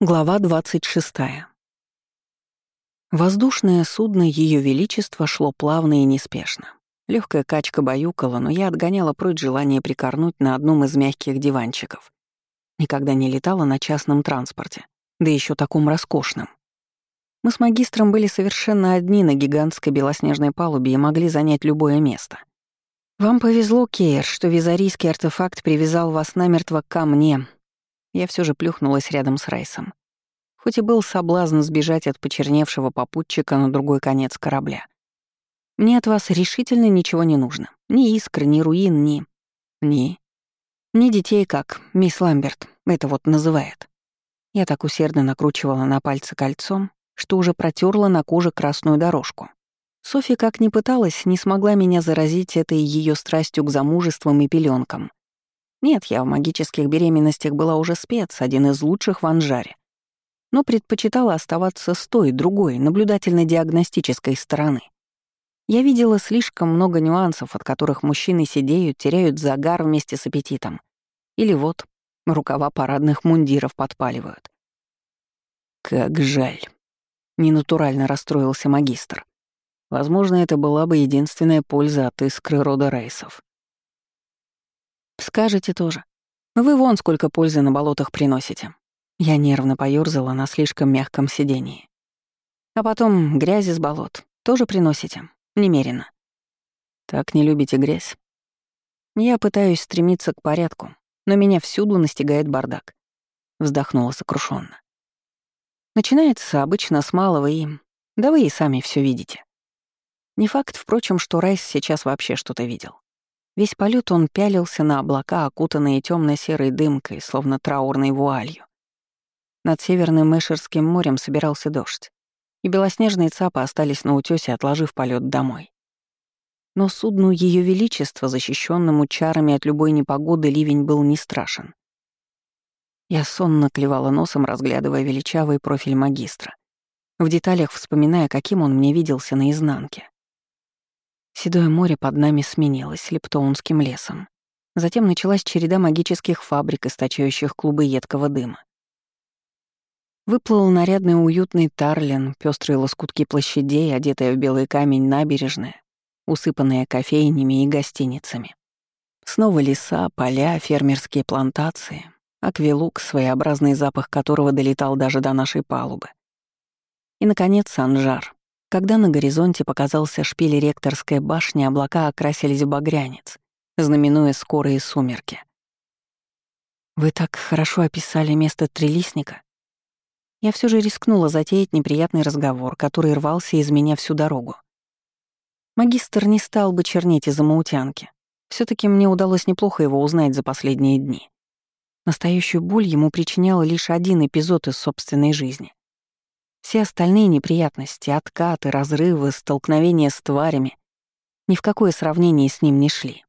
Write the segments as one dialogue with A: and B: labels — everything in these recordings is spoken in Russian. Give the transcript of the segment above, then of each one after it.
A: Глава 26. Воздушное судно Ее Величества шло плавно и неспешно. Легкая качка баюкала, но я отгоняла прочь желание прикорнуть на одном из мягких диванчиков. Никогда не летала на частном транспорте, да еще таком роскошном. Мы с магистром были совершенно одни на гигантской белоснежной палубе и могли занять любое место. Вам повезло, Кейр, что визарийский артефакт привязал вас намертво ко мне, я все же плюхнулась рядом с Райсом. Хоть и был соблазн сбежать от почерневшего попутчика на другой конец корабля. Мне от вас решительно ничего не нужно. Ни искр, ни руин, ни... Ни... Ни детей, как мисс Ламберт это вот называет. Я так усердно накручивала на пальцы кольцом, что уже протерла на коже красную дорожку. Софи, как ни пыталась, не смогла меня заразить этой ее страстью к замужествам и пеленкам. Нет, я в магических беременностях была уже спец, один из лучших в Анжаре. Но предпочитала оставаться с той, другой, наблюдательно-диагностической стороны. Я видела слишком много нюансов, от которых мужчины сидеют, теряют загар вместе с аппетитом. Или вот, рукава парадных мундиров подпаливают. «Как жаль», — ненатурально расстроился магистр. Возможно, это была бы единственная польза от искры рода рейсов. Скажете тоже. Вы вон сколько пользы на болотах приносите. Я нервно поёрзала на слишком мягком сидении. А потом грязь из болот тоже приносите. Немерено. Так не любите грязь? Я пытаюсь стремиться к порядку, но меня всюду настигает бардак. Вздохнула сокрушенно. Начинается обычно с малого и... Да вы и сами все видите. Не факт, впрочем, что Райс сейчас вообще что-то видел. Весь полет он пялился на облака, окутанные темно серой дымкой, словно траурной вуалью. Над Северным Эшерским морем собирался дождь, и белоснежные цапы остались на утёсе, отложив полет домой. Но судну Ее Величества, защищенному чарами от любой непогоды, ливень был не страшен. Я сонно клевала носом, разглядывая величавый профиль магистра, в деталях вспоминая, каким он мне виделся наизнанке. Седое море под нами сменилось лептоунским лесом. Затем началась череда магических фабрик, источающих клубы едкого дыма. Выплыл нарядный уютный Тарлин, пестрые лоскутки площадей, одетая в белый камень набережная, усыпанная кофейнями и гостиницами. Снова леса, поля, фермерские плантации, аквилук, своеобразный запах которого долетал даже до нашей палубы. И, наконец, Санжар, когда на горизонте показался шпиль ректорской башни, облака окрасились в багрянец, знаменуя скорые сумерки. «Вы так хорошо описали место трелисника?» Я все же рискнула затеять неприятный разговор, который рвался из меня всю дорогу. Магистр не стал бы чернеть из-за маутянки. все таки мне удалось неплохо его узнать за последние дни. Настоящую боль ему причинял лишь один эпизод из собственной жизни. Все остальные неприятности, откаты, разрывы, столкновения с тварями ни в какое сравнение с ним не шли.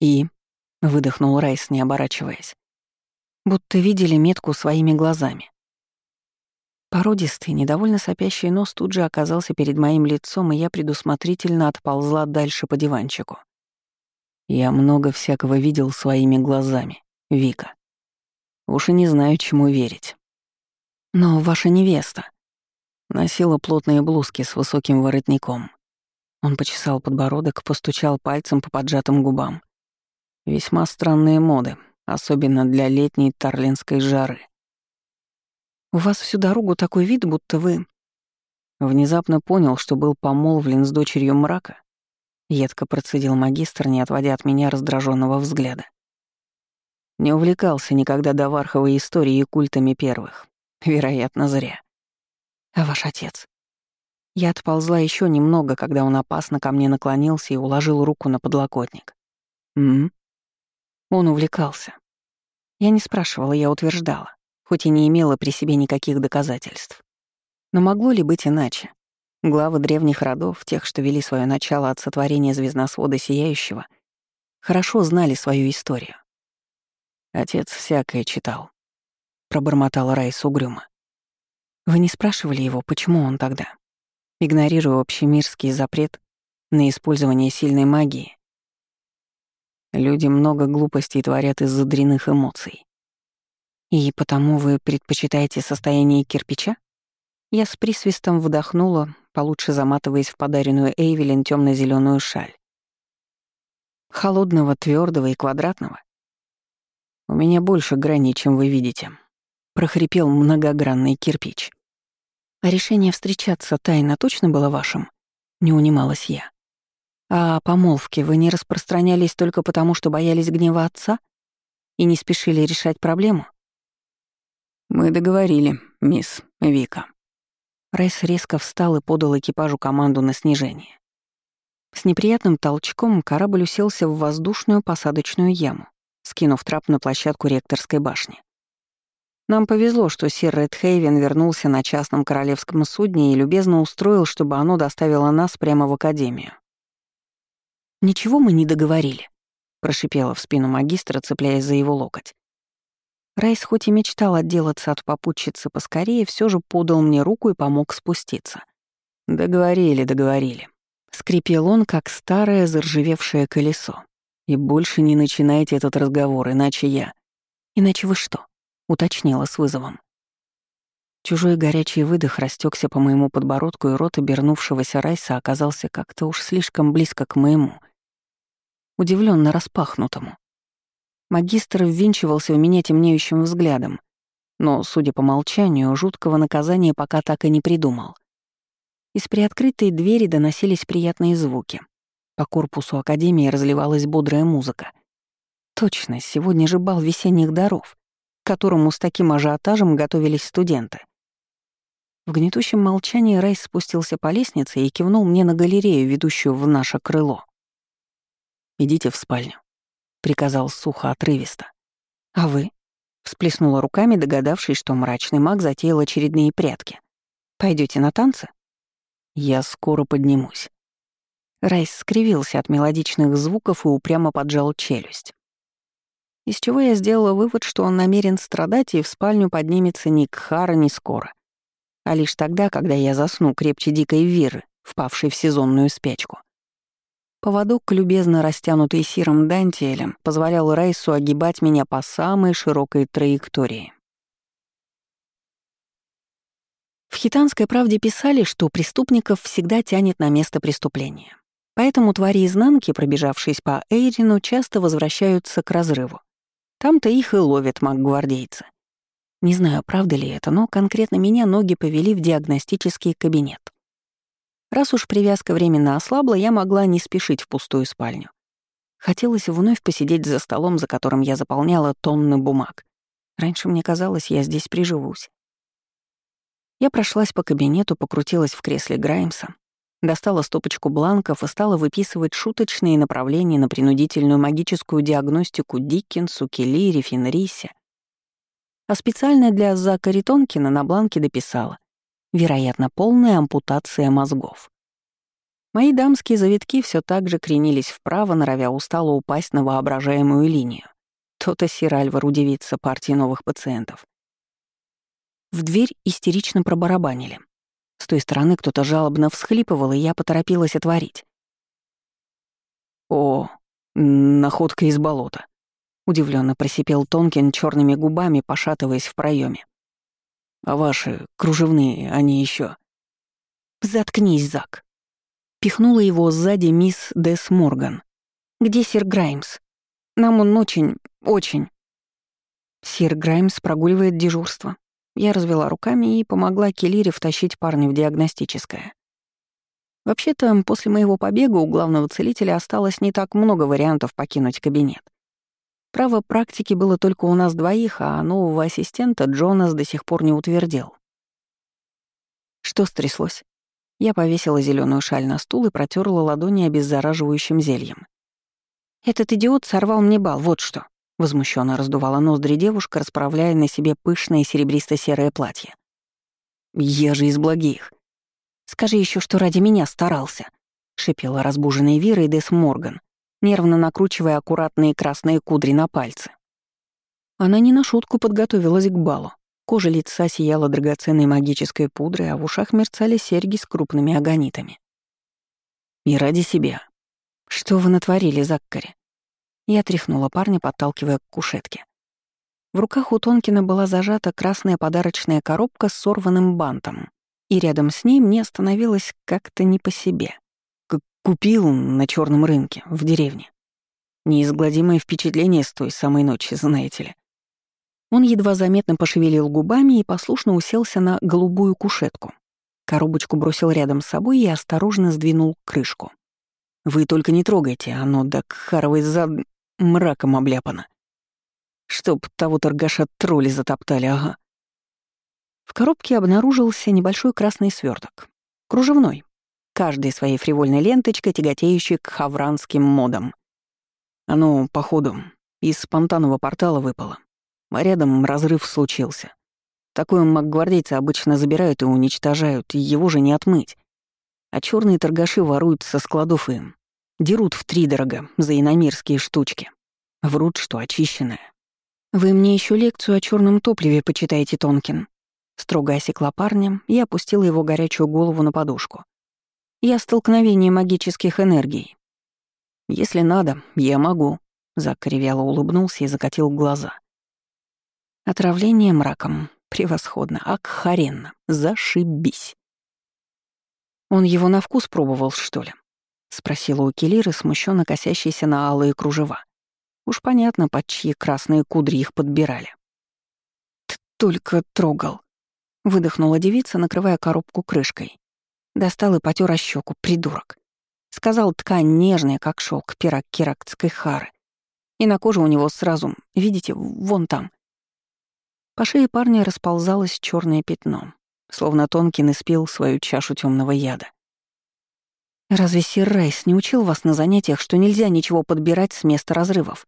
A: «И?» — выдохнул Райс, не оборачиваясь. Будто видели метку своими глазами. Породистый, недовольно сопящий нос тут же оказался перед моим лицом, и я предусмотрительно отползла дальше по диванчику. Я много всякого видел своими глазами, Вика. Уж и не знаю, чему верить. Но ваша невеста носила плотные блузки с высоким воротником. Он почесал подбородок, постучал пальцем по поджатым губам. Весьма странные моды, особенно для летней тарлинской жары. «У вас всю дорогу такой вид, будто вы...» Внезапно понял, что был помолвлен с дочерью мрака. Едко процедил магистр, не отводя от меня раздраженного взгляда. Не увлекался никогда доварховой историей и культами первых. Вероятно, зря. А ваш отец? Я отползла еще немного, когда он опасно ко мне наклонился и уложил руку на подлокотник. М? Он увлекался. Я не спрашивала, я утверждала, хоть и не имела при себе никаких доказательств. Но могло ли быть иначе? Главы древних родов, тех, что вели свое начало от сотворения звездносвода Сияющего, хорошо знали свою историю. Отец всякое читал, пробормотал Райс угрюмо. Вы не спрашивали его, почему он тогда, игнорируя общемирский запрет на использование сильной магии? Люди много глупостей творят из-за дрянных эмоций. «И потому вы предпочитаете состояние кирпича?» Я с присвистом вдохнула, получше заматываясь в подаренную Эйвелин темно зеленую шаль. Холодного, твердого и квадратного. «У меня больше граней, чем вы видите», — прохрипел многогранный кирпич. «А решение встречаться тайно точно было вашим?» — не унималась я. «А помолвки вы не распространялись только потому, что боялись гнева отца и не спешили решать проблему?» «Мы договорили, мисс Вика». Райс резко встал и подал экипажу команду на снижение. С неприятным толчком корабль уселся в воздушную посадочную яму, скинув трап на площадку ректорской башни. Нам повезло, что сир Редхейвен вернулся на частном королевском судне и любезно устроил, чтобы оно доставило нас прямо в академию. «Ничего мы не договорили», — прошипела в спину магистра, цепляясь за его локоть. Райс хоть и мечтал отделаться от попутчицы поскорее, все же подал мне руку и помог спуститься. «Договорили, договорили», — скрипел он, как старое заржавевшее колесо. «И больше не начинайте этот разговор, иначе я...» «Иначе вы что?» — уточнила с вызовом. Чужой горячий выдох растекся по моему подбородку, и рот обернувшегося Райса оказался как-то уж слишком близко к моему, удивленно распахнутому. Магистр ввинчивался в меня темнеющим взглядом, но, судя по молчанию, жуткого наказания пока так и не придумал. Из приоткрытой двери доносились приятные звуки. По корпусу Академии разливалась бодрая музыка. Точно, сегодня же бал весенних даров которому с таким ажиотажем готовились студенты. В гнетущем молчании Райс спустился по лестнице и кивнул мне на галерею, ведущую в наше крыло. «Идите в спальню», — приказал сухо отрывисто. «А вы?» — всплеснула руками, догадавшись, что мрачный маг затеял очередные прятки. Пойдете на танцы?» «Я скоро поднимусь». Райс скривился от мелодичных звуков и упрямо поджал челюсть из чего я сделала вывод, что он намерен страдать и в спальню поднимется ни Кхара, ни скоро, а лишь тогда, когда я засну крепче дикой виры, впавшей в сезонную спячку. Поводок, любезно растянутый сиром дантиэлем, позволял Райсу огибать меня по самой широкой траектории. В «Хитанской правде» писали, что преступников всегда тянет на место преступления. Поэтому твари изнанки, пробежавшись по Эйрину, часто возвращаются к разрыву. Там-то их и ловят маг-гвардейцы. Не знаю, правда ли это, но конкретно меня ноги повели в диагностический кабинет. Раз уж привязка временно ослабла, я могла не спешить в пустую спальню. Хотелось вновь посидеть за столом, за которым я заполняла тонны бумаг. Раньше мне казалось, я здесь приживусь. Я прошлась по кабинету, покрутилась в кресле Граймса, Достала стопочку бланков и стала выписывать шуточные направления на принудительную магическую диагностику Диккенсу, Келлире, Фенрисе. А специально для Закари Тонкина на бланке дописала «Вероятно, полная ампутация мозгов». Мои дамские завитки все так же кренились вправо, норовя устало упасть на воображаемую линию. То-то сир Альвар удивится партии новых пациентов. В дверь истерично пробарабанили. Той стороны кто-то жалобно всхлипывал, и я поторопилась отворить. «О, находка из болота», — удивленно просипел Тонкин черными губами, пошатываясь в проеме. «А ваши кружевные, они еще. «Заткнись, Зак!» Пихнула его сзади мисс Дес Морган. «Где сир Граймс? Нам он очень, очень...» Сир Граймс прогуливает дежурство. Я развела руками и помогла Келире втащить парня в диагностическое. Вообще-то, после моего побега у главного целителя осталось не так много вариантов покинуть кабинет. Право практики было только у нас двоих, а нового ассистента Джонас до сих пор не утвердил. Что стряслось? Я повесила зеленую шаль на стул и протерла ладони обеззараживающим зельем. Этот идиот сорвал мне бал, вот что. Возмущенно раздувала ноздри девушка, расправляя на себе пышное серебристо-серое платье. «Я же из благих». «Скажи еще, что ради меня старался», — шипела разбуженная Вира и Дес Морган, нервно накручивая аккуратные красные кудри на пальцы. Она не на шутку подготовилась к балу. Кожа лица сияла драгоценной магической пудрой, а в ушах мерцали серьги с крупными агонитами. «И ради себя. Что вы натворили, Заккари?» Я тряхнула парня, подталкивая к кушетке. В руках у Тонкина была зажата красная подарочная коробка с сорванным бантом, и рядом с ней мне становилось как-то не по себе. Как купил на черном рынке, в деревне. Неизгладимое впечатление с той самой ночи, знаете ли. Он едва заметно пошевелил губами и послушно уселся на голубую кушетку. Коробочку бросил рядом с собой и осторожно сдвинул крышку. «Вы только не трогайте, оно до кхаровой зад мраком обляпано. Чтоб того торгаша тролли затоптали, ага». В коробке обнаружился небольшой красный сверток, кружевной, каждой своей фривольной ленточкой, тяготеющей к хавранским модам. Оно, походу, из спонтанного портала выпало. А рядом разрыв случился. Такое макгвардейцы обычно забирают и уничтожают, его же не отмыть. А черные торгаши воруют со складов им. Дерут в втридорого за иномирские штучки. Врут, что очищенное. «Вы мне еще лекцию о черном топливе почитаете, Тонкин». Строго осекла парня и опустила его горячую голову на подушку. «Я столкновение магических энергий». «Если надо, я могу», — Зак кривяло улыбнулся и закатил глаза. «Отравление мраком. Превосходно. Акхаренно. Зашибись». «Он его на вкус пробовал, что ли?» — спросила у Келиры, смущенно косящейся на алые кружева. Уж понятно, под чьи красные кудри их подбирали. «Только трогал», — выдохнула девица, накрывая коробку крышкой. Достал и потер щеку, придурок. Сказал, ткань нежная, как шелк пирог керактской хары. И на коже у него сразу, видите, вон там. По шее парня расползалось черное пятно, словно Тонкин испил свою чашу темного яда. «Разве сир Райс не учил вас на занятиях, что нельзя ничего подбирать с места разрывов?»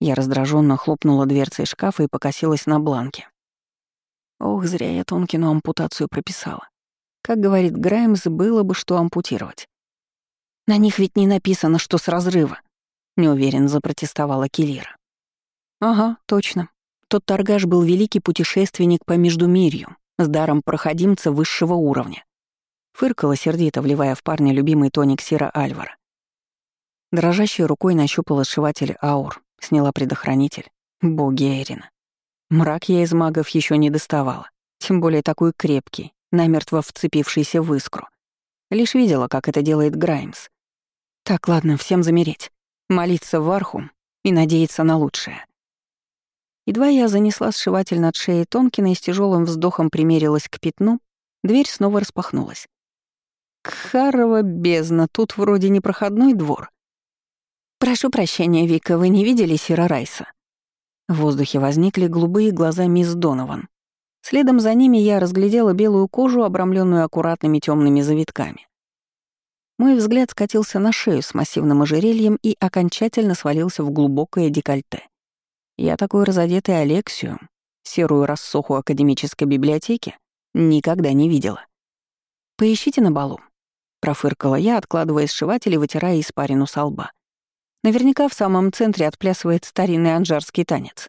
A: Я раздраженно хлопнула дверцей шкафа и покосилась на бланке. Ох, зря я Тонкину ампутацию прописала. Как говорит Граймс, было бы что ампутировать. На них ведь не написано, что с разрыва. Неуверенно запротестовала Келира. Ага, точно. Тот торгаш был великий путешественник по Междумирью, с даром проходимца высшего уровня. Фыркала сердито, вливая в парня любимый тоник Сира Альвара. Дрожащей рукой нащупала сшиватель аур, Сняла предохранитель. Боги Эрина. Мрак я из магов еще не доставала. Тем более такой крепкий, намертво вцепившийся в искру. Лишь видела, как это делает Граймс. Так, ладно, всем замереть. Молиться в арху и надеяться на лучшее. Едва я занесла сшиватель над шеей Тонкина и с тяжелым вздохом примерилась к пятну, дверь снова распахнулась. Кхарова бездна, тут вроде не проходной двор, «Прошу прощения, Вика, вы не видели Сира Райса?» В воздухе возникли голубые глаза мисс Донован. Следом за ними я разглядела белую кожу, обрамленную аккуратными темными завитками. Мой взгляд скатился на шею с массивным ожерельем и окончательно свалился в глубокое декольте. Я такой разодетый Алексию, серую рассоху академической библиотеки, никогда не видела. «Поищите на балу», — профыркала я, откладывая сшиватель и вытирая испарину со лба. Наверняка в самом центре отплясывает старинный анжарский танец.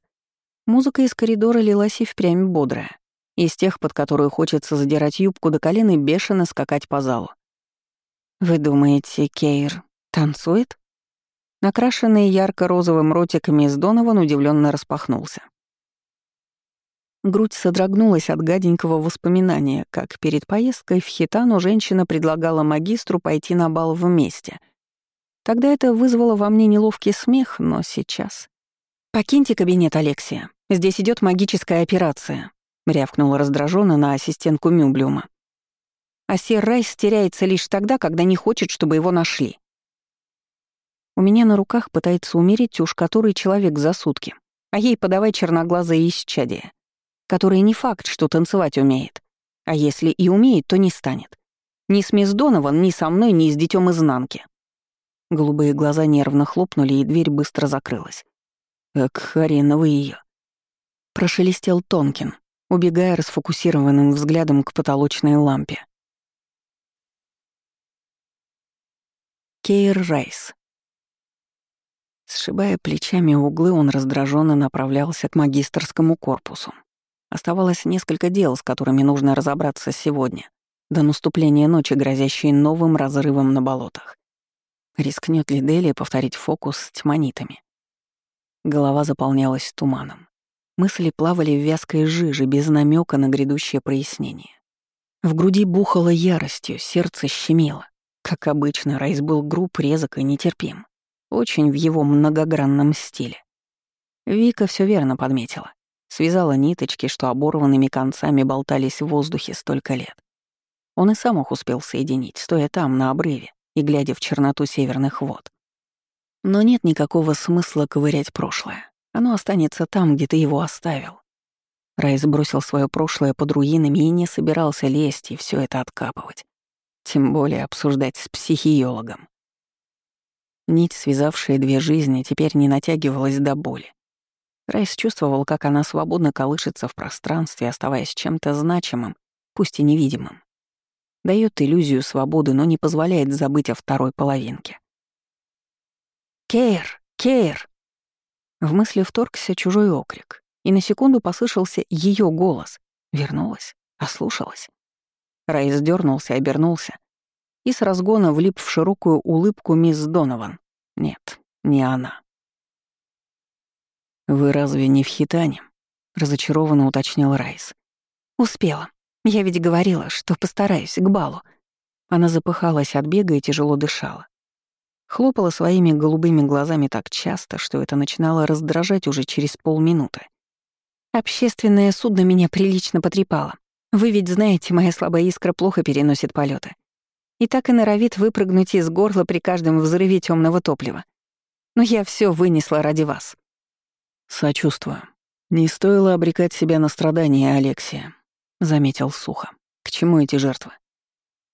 A: Музыка из коридора лилась и впрямь бодрая. Из тех, под которую хочется задирать юбку до колен и бешено скакать по залу. «Вы думаете, Кейр танцует?» Накрашенный ярко-розовым ротиками из Донован удивленно распахнулся. Грудь содрогнулась от гаденького воспоминания, как перед поездкой в Хитану женщина предлагала магистру пойти на бал вместе — Тогда это вызвало во мне неловкий смех, но сейчас... «Покиньте кабинет, Алексия. Здесь идет магическая операция», — рявкнула раздраженно на ассистентку Мюблюма. «А сир Райс теряется лишь тогда, когда не хочет, чтобы его нашли». У меня на руках пытается умереть уж который человек за сутки, а ей подавай черноглазое исчадие, который не факт, что танцевать умеет. А если и умеет, то не станет. Ни с мисс Донован, ни со мной, ни с детем изнанки. Голубые глаза нервно хлопнули, и дверь быстро закрылась. «Эк, хрена вы её!» Прошелестел Тонкин, убегая расфокусированным взглядом к потолочной лампе. Кейр Райс. Сшибая плечами углы, он раздраженно направлялся к магистрскому корпусу. Оставалось несколько дел, с которыми нужно разобраться сегодня, до наступления ночи, грозящей новым разрывом на болотах. Рискнет ли Дели повторить фокус с тьманитами? Голова заполнялась туманом. Мысли плавали в вязкой жиже, без намека на грядущее прояснение. В груди бухало яростью, сердце щемило. Как обычно, Райс был груб, резок и нетерпим. Очень в его многогранном стиле. Вика все верно подметила. Связала ниточки, что оборванными концами болтались в воздухе столько лет. Он и сам их успел соединить, стоя там, на обрыве, и глядя в черноту северных вод. Но нет никакого смысла ковырять прошлое. Оно останется там, где ты его оставил. Райс бросил свое прошлое под руинами и не собирался лезть и все это откапывать. Тем более обсуждать с психиологом. Нить, связавшая две жизни, теперь не натягивалась до боли. Райс чувствовал, как она свободно колышется в пространстве, оставаясь чем-то значимым, пусть и невидимым. Дает иллюзию свободы, но не позволяет забыть о второй половинке. «Кейр! Кейр!» В мысли вторгся чужой окрик, и на секунду послышался ее голос. Вернулась, ослушалась. Райс дернулся, обернулся и с разгона влип в широкую улыбку мисс Донован. Нет, не она. «Вы разве не в хитане?» — разочарованно уточнил Райс. «Успела. Я ведь говорила, что постараюсь к балу». Она запыхалась от бега и тяжело дышала. Хлопала своими голубыми глазами так часто, что это начинало раздражать уже через полминуты. «Общественное судно меня прилично потрепало. Вы ведь знаете, моя слабая искра плохо переносит полеты. И так и норовит выпрыгнуть из горла при каждом взрыве темного топлива. Но я все вынесла ради вас. Сочувствую. Не стоило обрекать себя на страдания, Алексия, заметил сухо. К чему эти жертвы?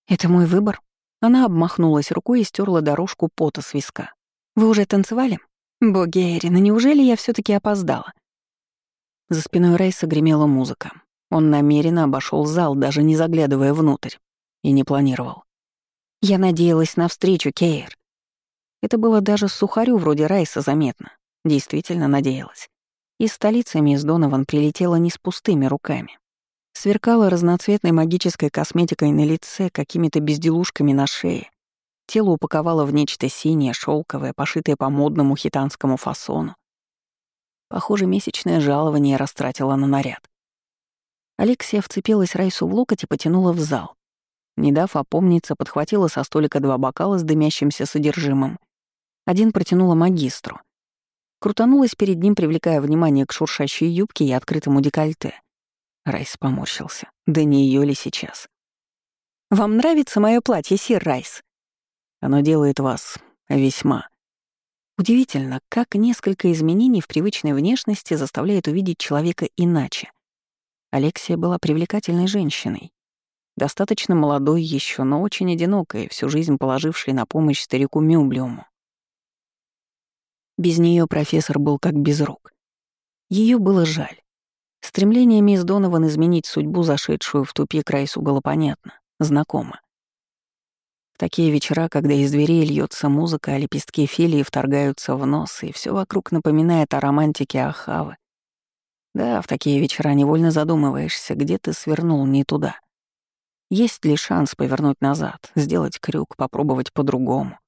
A: Это мой выбор. Она обмахнулась рукой и стерла дорожку пота с виска. Вы уже танцевали? Боги Эрина, неужели я все таки опоздала? За спиной Рейса гремела музыка. Он намеренно обошел зал, даже не заглядывая внутрь. И не планировал. Я надеялась на встречу, Кейр. Это было даже сухарю вроде Райса заметно. Действительно надеялась. Из столицы мисс Донован прилетела не с пустыми руками. Сверкала разноцветной магической косметикой на лице, какими-то безделушками на шее. Тело упаковало в нечто синее, шелковое, пошитое по модному хитанскому фасону. Похоже, месячное жалование растратила на наряд. Алексия вцепилась Райсу в локоть и потянула в зал. Не дав опомниться, подхватила со столика два бокала с дымящимся содержимым. Один протянула магистру. Крутанулась перед ним, привлекая внимание к шуршащей юбке и открытому декольте. Райс поморщился. Да не ее ли сейчас? «Вам нравится мое платье, сир Райс?» «Оно делает вас весьма...» Удивительно, как несколько изменений в привычной внешности заставляет увидеть человека иначе. Алексия была привлекательной женщиной. Достаточно молодой еще, но очень одинокой, всю жизнь положившей на помощь старику Мюблиуму. Без нее профессор был как без рук. Ее было жаль. Стремление мисс Донован изменить судьбу, зашедшую в тупик Райсу, было понятно, знакомо. В такие вечера, когда из дверей льется музыка, а лепестки филии вторгаются в нос, и все вокруг напоминает о романтике Ахавы, да, в такие вечера невольно задумываешься, где ты свернул не туда. Есть ли шанс повернуть назад, сделать крюк, попробовать по-другому?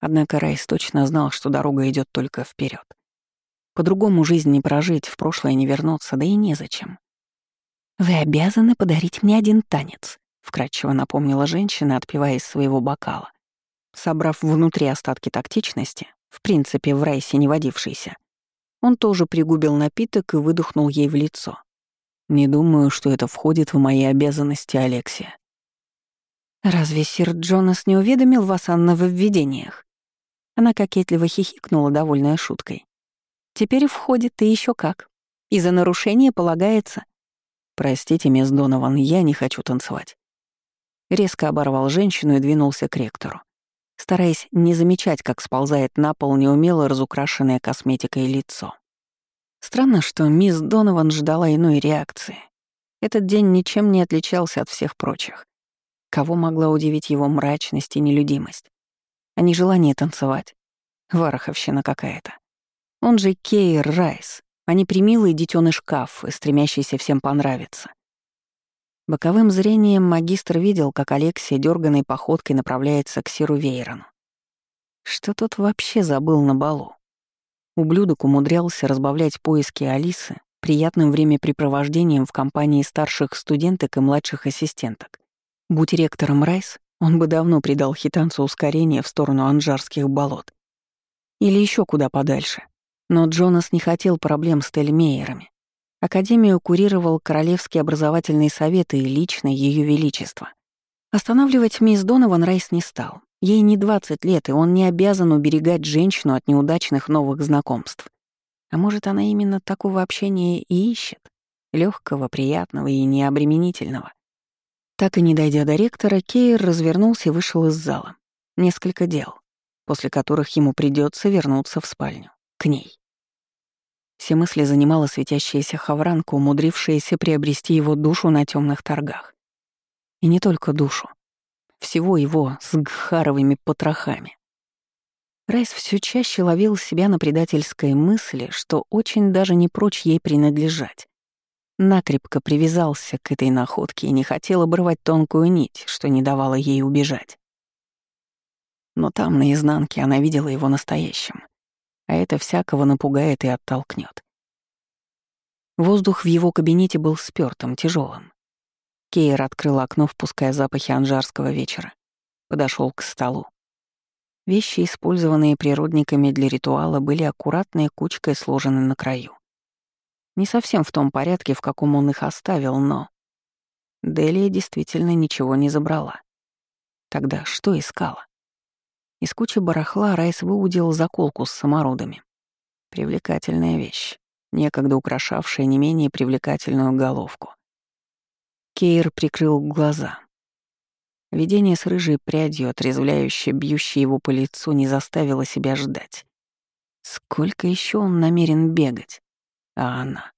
A: Однако Райс точно знал, что дорога идет только вперед. По-другому жизнь не прожить, в прошлое не вернуться, да и незачем. «Вы обязаны подарить мне один танец», — вкратчиво напомнила женщина, отпивая из своего бокала. Собрав внутри остатки тактичности, в принципе, в Райсе не водившийся, он тоже пригубил напиток и выдохнул ей в лицо. «Не думаю, что это входит в мои обязанности, Алексия». «Разве сир Джонас не уведомил вас о нововведениях?» Она кокетливо хихикнула, довольная шуткой. «Теперь входит и еще как. И за нарушение полагается...» «Простите, мисс Донован, я не хочу танцевать». Резко оборвал женщину и двинулся к ректору стараясь не замечать, как сползает на пол неумело разукрашенное косметикой лицо. Странно, что мисс Донован ждала иной реакции. Этот день ничем не отличался от всех прочих. Кого могла удивить его мрачность и нелюдимость? А не желание танцевать. Вараховщина какая-то. Он же Кейр Райс, а не примилый детёныш Каф, стремящийся всем понравиться. Боковым зрением магистр видел, как Алексия дерганной походкой направляется к Сиру Вейрону. Что тот вообще забыл на балу? Ублюдок умудрялся разбавлять поиски Алисы приятным времяпрепровождением в компании старших студенток и младших ассистенток. Будь ректором Райс, он бы давно придал хитанцу ускорение в сторону анжарских болот. Или еще куда подальше. Но Джонас не хотел проблем с Тельмейерами. Академию курировал Королевский образовательный совет и лично Ее Величество. Останавливать мисс Донован Райс не стал. Ей не 20 лет, и он не обязан уберегать женщину от неудачных новых знакомств. А может, она именно такого общения и ищет? легкого, приятного и необременительного. Так и не дойдя до ректора, Кейр развернулся и вышел из зала. Несколько дел, после которых ему придется вернуться в спальню. К ней. Все мысли занимала светящаяся хавранка, умудрившаяся приобрести его душу на темных торгах. И не только душу. Всего его с гхаровыми потрохами. Райс все чаще ловил себя на предательской мысли, что очень даже не прочь ей принадлежать. Накрепко привязался к этой находке и не хотел обрывать тонкую нить, что не давало ей убежать. Но там, на изнанке, она видела его настоящим, а это всякого напугает и оттолкнет. Воздух в его кабинете был спёртым, тяжелым. Кейр открыл окно, впуская запахи анжарского вечера. Подошел к столу. Вещи, использованные природниками для ритуала, были аккуратной кучкой сложены на краю. Не совсем в том порядке, в каком он их оставил, но... Делия действительно ничего не забрала. Тогда что искала? Из кучи барахла Райс выудил заколку с самородами. Привлекательная вещь, некогда украшавшая не менее привлекательную головку. Кейр прикрыл глаза. Видение с рыжей прядью, отрезвляющее, бьющее его по лицу, не заставило себя ждать. Сколько еще он намерен бегать? А она?